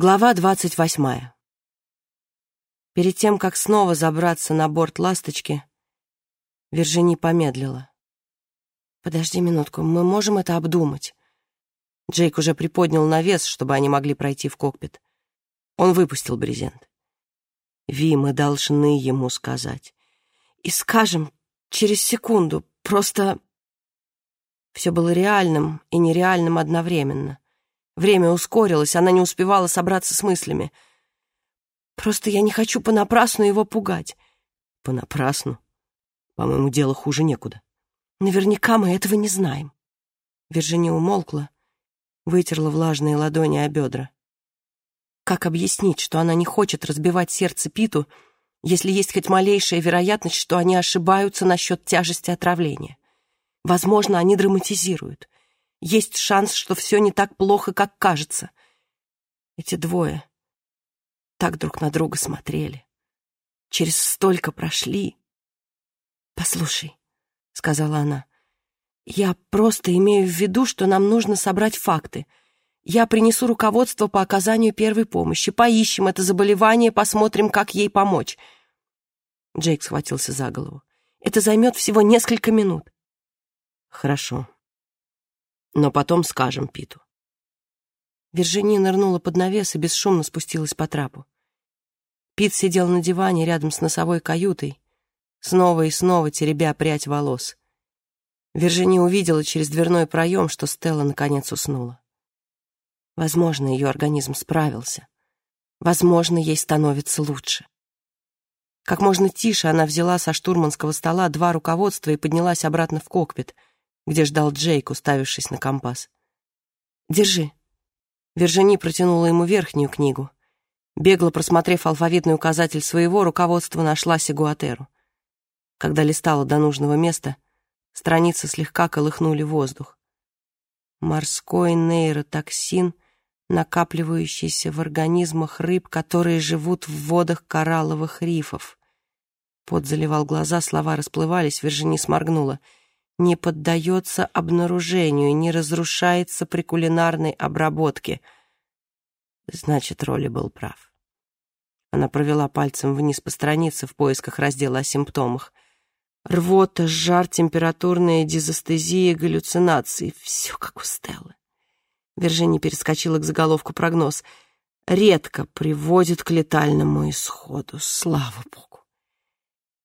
Глава двадцать восьмая. Перед тем, как снова забраться на борт «Ласточки», Виржини помедлила. «Подожди минутку, мы можем это обдумать». Джейк уже приподнял навес, чтобы они могли пройти в кокпит. Он выпустил брезент. «Ви, мы должны ему сказать. И скажем через секунду, просто...» Все было реальным и нереальным одновременно. Время ускорилось, она не успевала собраться с мыслями. «Просто я не хочу понапрасну его пугать». «Понапрасну? По-моему, дело хуже некуда». «Наверняка мы этого не знаем». Виржиния умолкла, вытерла влажные ладони о бедра. Как объяснить, что она не хочет разбивать сердце Питу, если есть хоть малейшая вероятность, что они ошибаются насчет тяжести отравления? Возможно, они драматизируют. Есть шанс, что все не так плохо, как кажется. Эти двое так друг на друга смотрели. Через столько прошли. «Послушай», — сказала она, — «я просто имею в виду, что нам нужно собрать факты. Я принесу руководство по оказанию первой помощи. Поищем это заболевание, посмотрим, как ей помочь». Джейк схватился за голову. «Это займет всего несколько минут». «Хорошо», но потом скажем Питу. Виржиния нырнула под навес и бесшумно спустилась по трапу. Пит сидел на диване рядом с носовой каютой, снова и снова теребя прядь волос. Виржиния увидела через дверной проем, что Стелла наконец уснула. Возможно, ее организм справился. Возможно, ей становится лучше. Как можно тише она взяла со штурманского стола два руководства и поднялась обратно в кокпит — где ждал Джейк, уставившись на компас. «Держи». Вержини протянула ему верхнюю книгу. Бегло просмотрев алфавитный указатель своего, руководство нашла Сигуатеру. Когда листала до нужного места, страницы слегка колыхнули воздух. Морской нейротоксин, накапливающийся в организмах рыб, которые живут в водах коралловых рифов. Пот заливал глаза, слова расплывались, Вержини сморгнула — не поддается обнаружению, не разрушается при кулинарной обработке. Значит, Роли был прав. Она провела пальцем вниз по странице в поисках раздела о симптомах. Рвота, жар, температурная дизастезия, галлюцинации. Все как у Стеллы. Вержини перескочила к заголовку прогноз. Редко приводит к летальному исходу. Слава богу.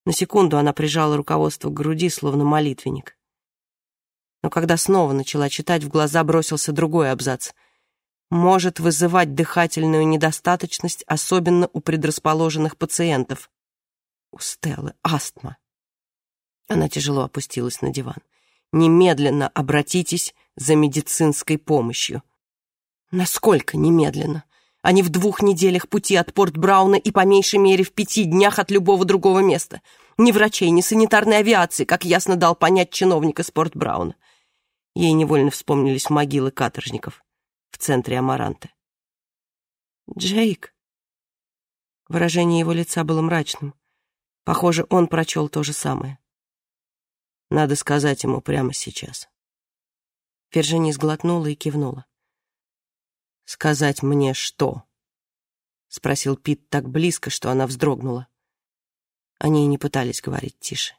На секунду она прижала руководство к груди, словно молитвенник но когда снова начала читать, в глаза бросился другой абзац. Может вызывать дыхательную недостаточность, особенно у предрасположенных пациентов. У Стеллы астма. Она тяжело опустилась на диван. Немедленно обратитесь за медицинской помощью. Насколько немедленно? Они в двух неделях пути от Порт Брауна и по меньшей мере в пяти днях от любого другого места. Ни врачей, ни санитарной авиации, как ясно дал понять чиновник из Порт Брауна. Ей невольно вспомнились могилы каторжников в центре Амаранты. «Джейк!» Выражение его лица было мрачным. Похоже, он прочел то же самое. Надо сказать ему прямо сейчас. Вержини сглотнула и кивнула. «Сказать мне что?» — спросил Пит так близко, что она вздрогнула. Они и не пытались говорить тише.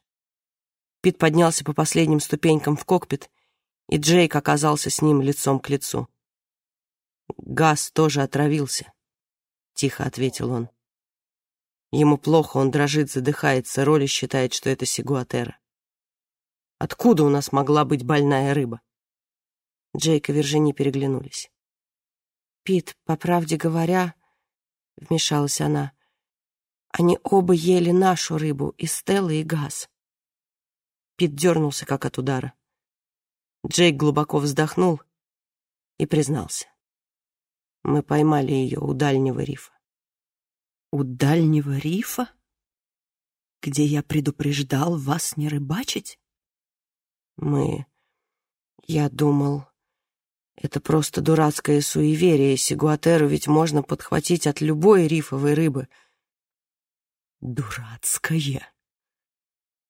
Пит поднялся по последним ступенькам в кокпит и Джейк оказался с ним лицом к лицу. «Газ тоже отравился», — тихо ответил он. Ему плохо, он дрожит, задыхается, Роли считает, что это сигуатера. Откуда у нас могла быть больная рыба? Джейк и Виржини переглянулись. «Пит, по правде говоря, — вмешалась она, — они оба ели нашу рыбу, и Стелла, и Газ». Пит дернулся, как от удара. Джейк глубоко вздохнул и признался. Мы поймали ее у дальнего рифа. У дальнего рифа? Где я предупреждал вас не рыбачить? Мы... Я думал... Это просто дурацкое суеверие. Сигуатеру ведь можно подхватить от любой рифовой рыбы. Дурацкое.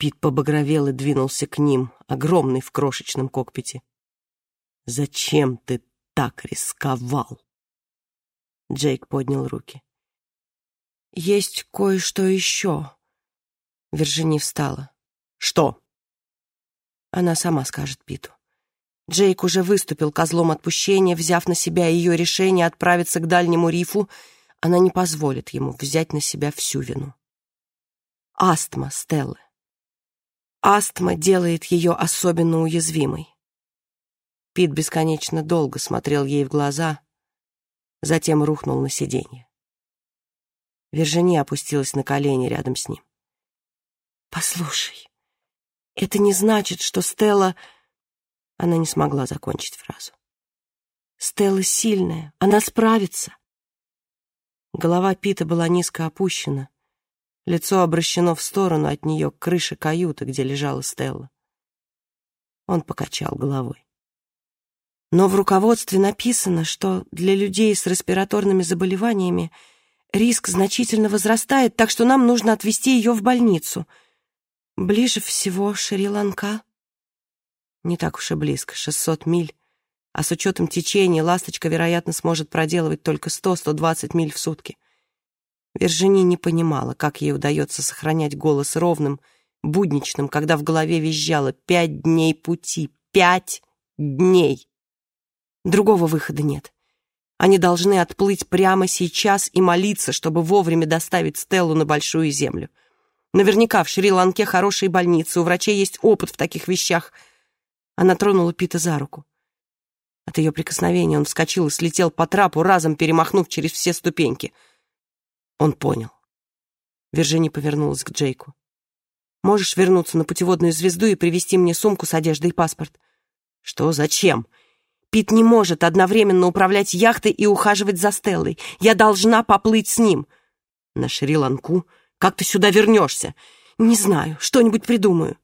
Пит побагровел и двинулся к ним, огромный в крошечном кокпите. «Зачем ты так рисковал?» Джейк поднял руки. «Есть кое-что еще». Виржини встала. «Что?» Она сама скажет Питу. Джейк уже выступил козлом отпущения, взяв на себя ее решение отправиться к дальнему рифу. Она не позволит ему взять на себя всю вину. Астма Стеллы. Астма делает ее особенно уязвимой. Пит бесконечно долго смотрел ей в глаза, затем рухнул на сиденье. Виржини опустилась на колени рядом с ним. «Послушай, это не значит, что Стелла...» Она не смогла закончить фразу. «Стелла сильная, она справится». Голова Пита была низко опущена, лицо обращено в сторону от нее к крыше каюты, где лежала Стелла. Он покачал головой. Но в руководстве написано, что для людей с респираторными заболеваниями риск значительно возрастает, так что нам нужно отвезти ее в больницу. Ближе всего Шри-Ланка. Не так уж и близко, 600 миль. А с учетом течения ласточка, вероятно, сможет проделывать только 100-120 миль в сутки. Вержини не понимала, как ей удается сохранять голос ровным, будничным, когда в голове визжало «пять дней пути! Пять дней!» Другого выхода нет. Они должны отплыть прямо сейчас и молиться, чтобы вовремя доставить Стеллу на Большую Землю. Наверняка в Шри-Ланке хорошие больницы, у врачей есть опыт в таких вещах — она тронула Пита за руку. От ее прикосновения он вскочил и слетел по трапу, разом перемахнув через все ступеньки. Он понял. Виржини повернулась к Джейку. «Можешь вернуться на путеводную звезду и привезти мне сумку с одеждой и паспорт?» «Что? Зачем?» «Пит не может одновременно управлять яхтой и ухаживать за Стеллой. Я должна поплыть с ним». «На Шри-Ланку? Как ты сюда вернешься?» «Не знаю. Что-нибудь придумаю».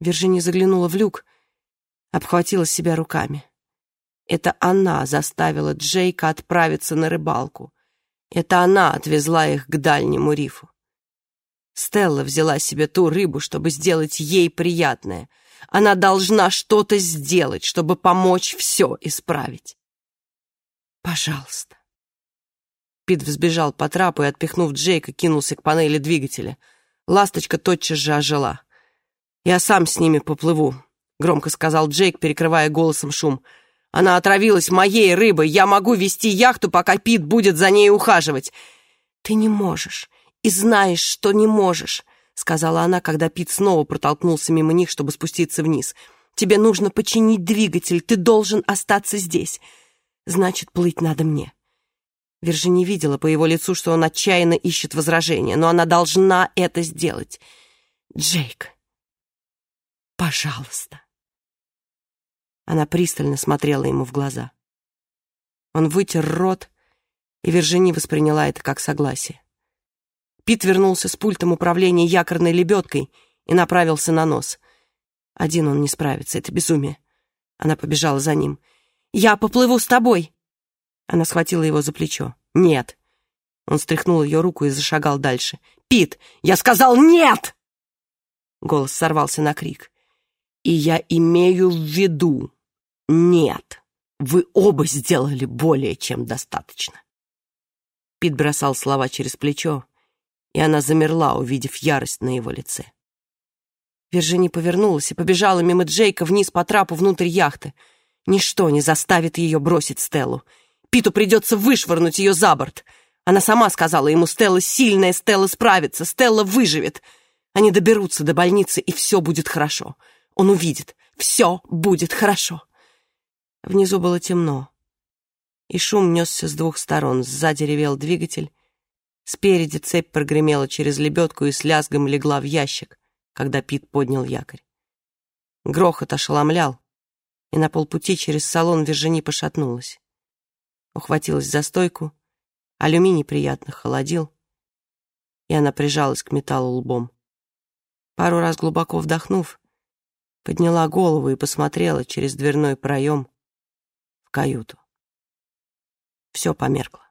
Виржини заглянула в люк, обхватила себя руками. Это она заставила Джейка отправиться на рыбалку. Это она отвезла их к дальнему рифу. Стелла взяла себе ту рыбу, чтобы сделать ей приятное. Она должна что-то сделать, чтобы помочь все исправить. Пожалуйста. Пит взбежал по трапу и, отпихнув Джейка, кинулся к панели двигателя. Ласточка тотчас же ожила. «Я сам с ними поплыву», — громко сказал Джейк, перекрывая голосом шум. «Она отравилась моей рыбой. Я могу вести яхту, пока Пит будет за ней ухаживать». «Ты не можешь. И знаешь, что не можешь», — сказала она, когда Пит снова протолкнулся мимо них, чтобы спуститься вниз. «Тебе нужно починить двигатель. Ты должен остаться здесь. Значит, плыть надо мне». Виржини видела по его лицу, что он отчаянно ищет возражения, но она должна это сделать. «Джейк», Пожалуйста. Она пристально смотрела ему в глаза. Он вытер рот, и Виржини восприняла это как согласие. Пит вернулся с пультом управления якорной лебедкой и направился на нос. Один он не справится, это безумие. Она побежала за ним. «Я поплыву с тобой!» Она схватила его за плечо. «Нет!» Он стряхнул ее руку и зашагал дальше. «Пит, я сказал нет!» Голос сорвался на крик. И я имею в виду, нет, вы оба сделали более чем достаточно. Пит бросал слова через плечо, и она замерла, увидев ярость на его лице. Виржини повернулась и побежала мимо Джейка вниз по трапу внутрь яхты. Ничто не заставит ее бросить Стеллу. Питу придется вышвырнуть ее за борт. Она сама сказала ему, Стелла сильная, Стелла справится, Стелла выживет. Они доберутся до больницы, и все будет хорошо. Он увидит. Все будет хорошо. Внизу было темно, и шум несся с двух сторон. Сзади ревел двигатель. Спереди цепь прогремела через лебедку и с лязгом легла в ящик, когда Пит поднял якорь. Грохот ошеломлял, и на полпути через салон Вержини пошатнулась. Ухватилась за стойку, алюминий приятно холодил, и она прижалась к металлу лбом. Пару раз глубоко вдохнув, подняла голову и посмотрела через дверной проем в каюту. Все померкло.